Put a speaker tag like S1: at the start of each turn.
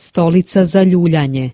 S1: Stolica za ljuljanje.